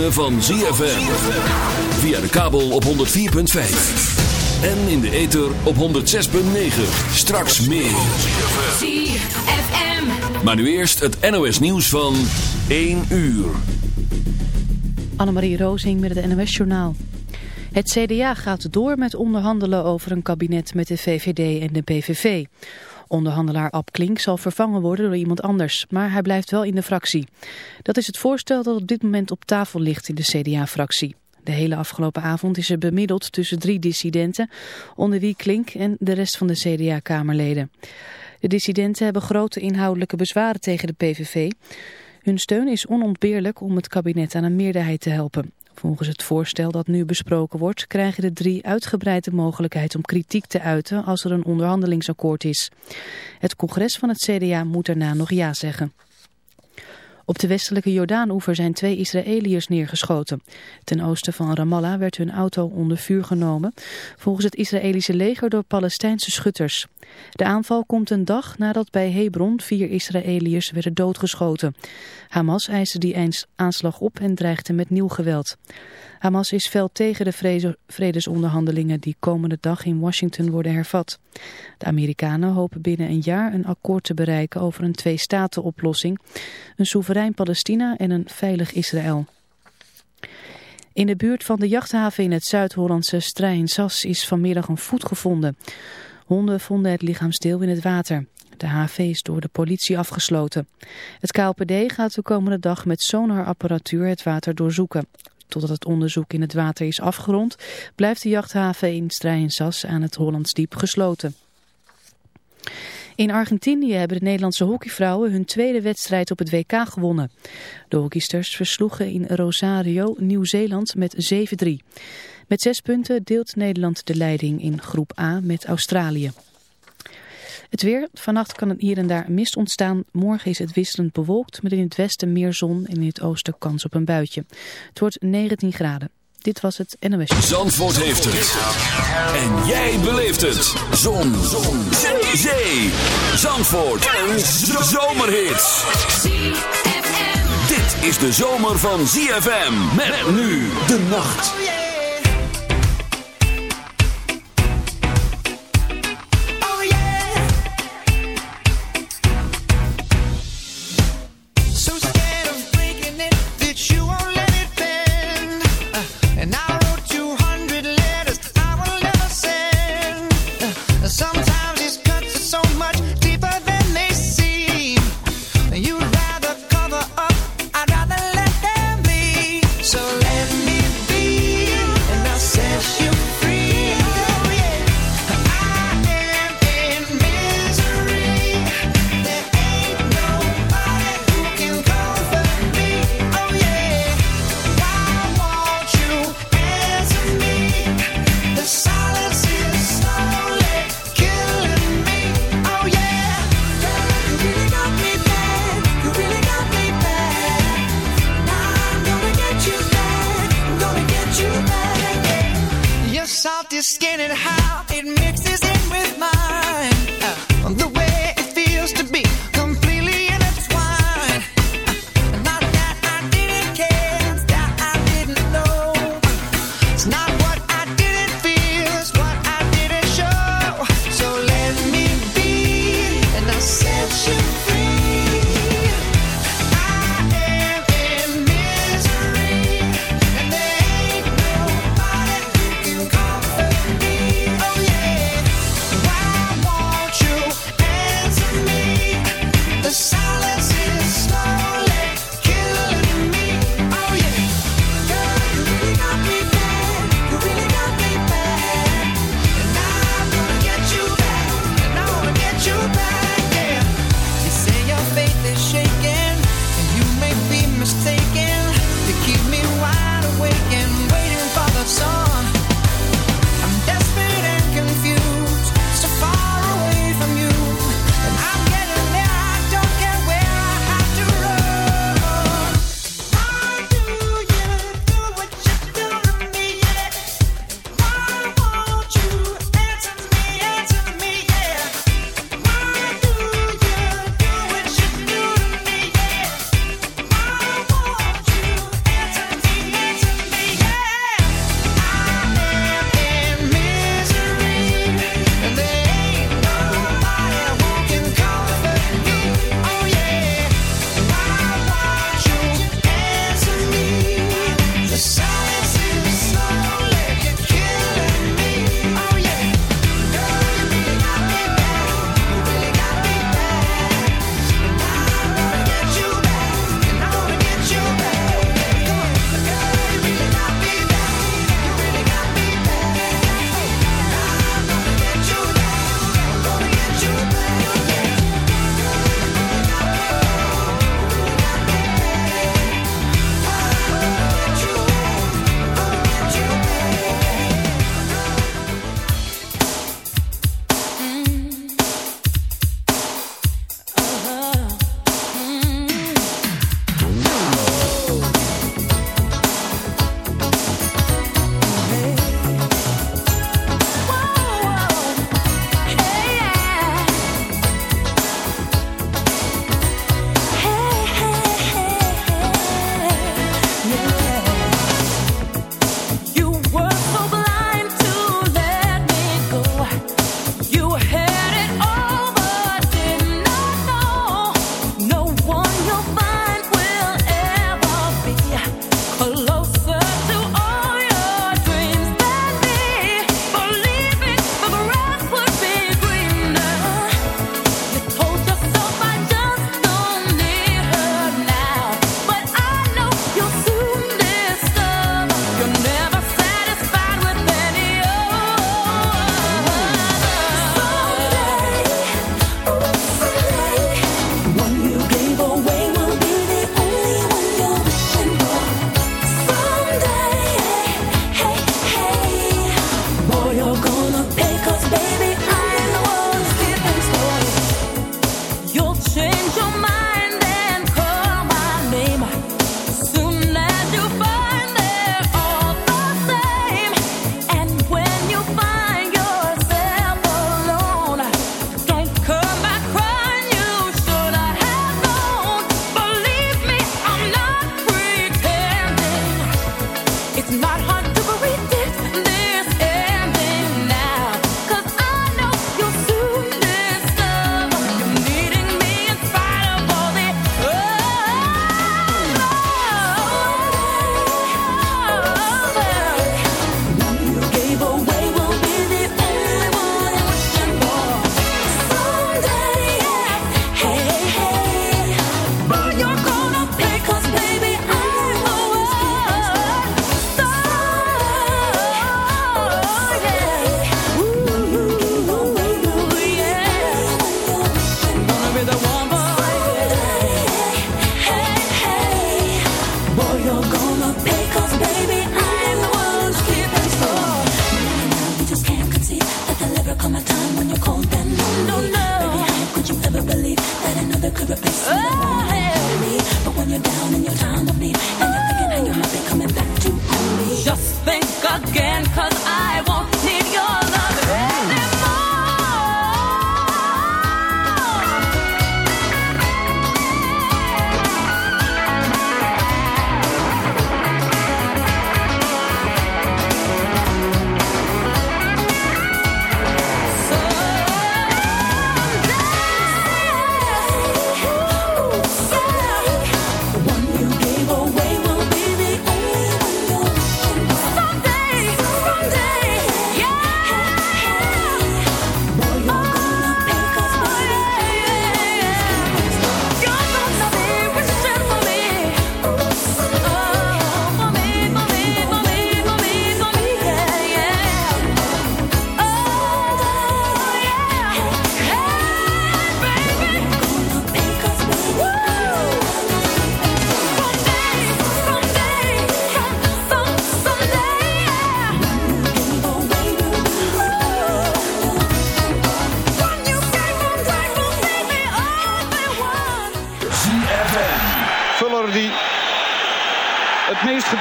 Ritme van ZFM. Via de kabel op 104.5. En in de ether op 106.9. Straks meer. ZFM. Maar nu eerst het NOS nieuws van 1 uur. Annemarie Rozing met het NOS Journaal. Het CDA gaat door met onderhandelen over een kabinet met de VVD en de PVV. Onderhandelaar Ab Klink zal vervangen worden door iemand anders, maar hij blijft wel in de fractie. Dat is het voorstel dat op dit moment op tafel ligt in de CDA-fractie. De hele afgelopen avond is er bemiddeld tussen drie dissidenten, onder wie Klink en de rest van de CDA-kamerleden. De dissidenten hebben grote inhoudelijke bezwaren tegen de PVV. Hun steun is onontbeerlijk om het kabinet aan een meerderheid te helpen. Volgens het voorstel dat nu besproken wordt, krijgen de drie uitgebreid de mogelijkheid om kritiek te uiten als er een onderhandelingsakkoord is. Het congres van het CDA moet daarna nog ja zeggen. Op de westelijke Jordaanoever zijn twee Israëliërs neergeschoten. Ten oosten van Ramallah werd hun auto onder vuur genomen, volgens het Israëlische leger door Palestijnse schutters. De aanval komt een dag nadat bij Hebron vier Israëliërs werden doodgeschoten. Hamas eiste die aanslag op en dreigde met nieuw geweld. Hamas is fel tegen de vredesonderhandelingen die komende dag in Washington worden hervat. De Amerikanen hopen binnen een jaar een akkoord te bereiken over een twee-staten-oplossing, een soeverein Palestina en een veilig Israël. In de buurt van de jachthaven in het Zuid-Hollandse Strijnsas is vanmiddag een voet gevonden. Honden vonden het lichaamsdeel in het water. De HV is door de politie afgesloten. Het KLPD gaat de komende dag met sonarapparatuur het water doorzoeken. Totdat het onderzoek in het water is afgerond, blijft de jachthaven in Strijensas aan het Hollandsdiep gesloten. In Argentinië hebben de Nederlandse hockeyvrouwen hun tweede wedstrijd op het WK gewonnen. De hockeysters versloegen in Rosario Nieuw-Zeeland met 7-3. Met zes punten deelt Nederland de leiding in groep A met Australië. Het weer. Vannacht kan hier en daar mist ontstaan. Morgen is het wisselend bewolkt met in het westen meer zon en in het oosten kans op een buitje. Het wordt 19 graden. Dit was het NOS. Zandvoort heeft het. En jij beleeft het. Zon. zon. Zee. Zandvoort. Een zomerhit. Dit is de zomer van ZFM. Met nu de nacht.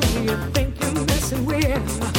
do you think you're messing with?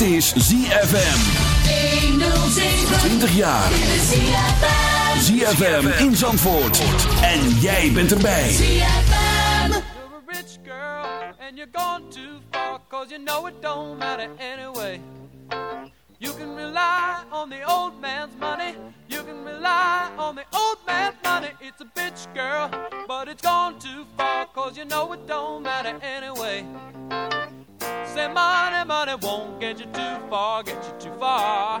Dit is ZFM. 20 jaar. ZFM in Zandvoort. En jij bent erbij. ZFM. You're a rich girl and you're gone too far. Cause you know it don't matter anyway. You can rely on the old man's money. You can rely on the old man's money. It's a bitch, girl, but it's gone too far. Cause you know it don't matter anyway. Say money, money won't get you too far, get you too far.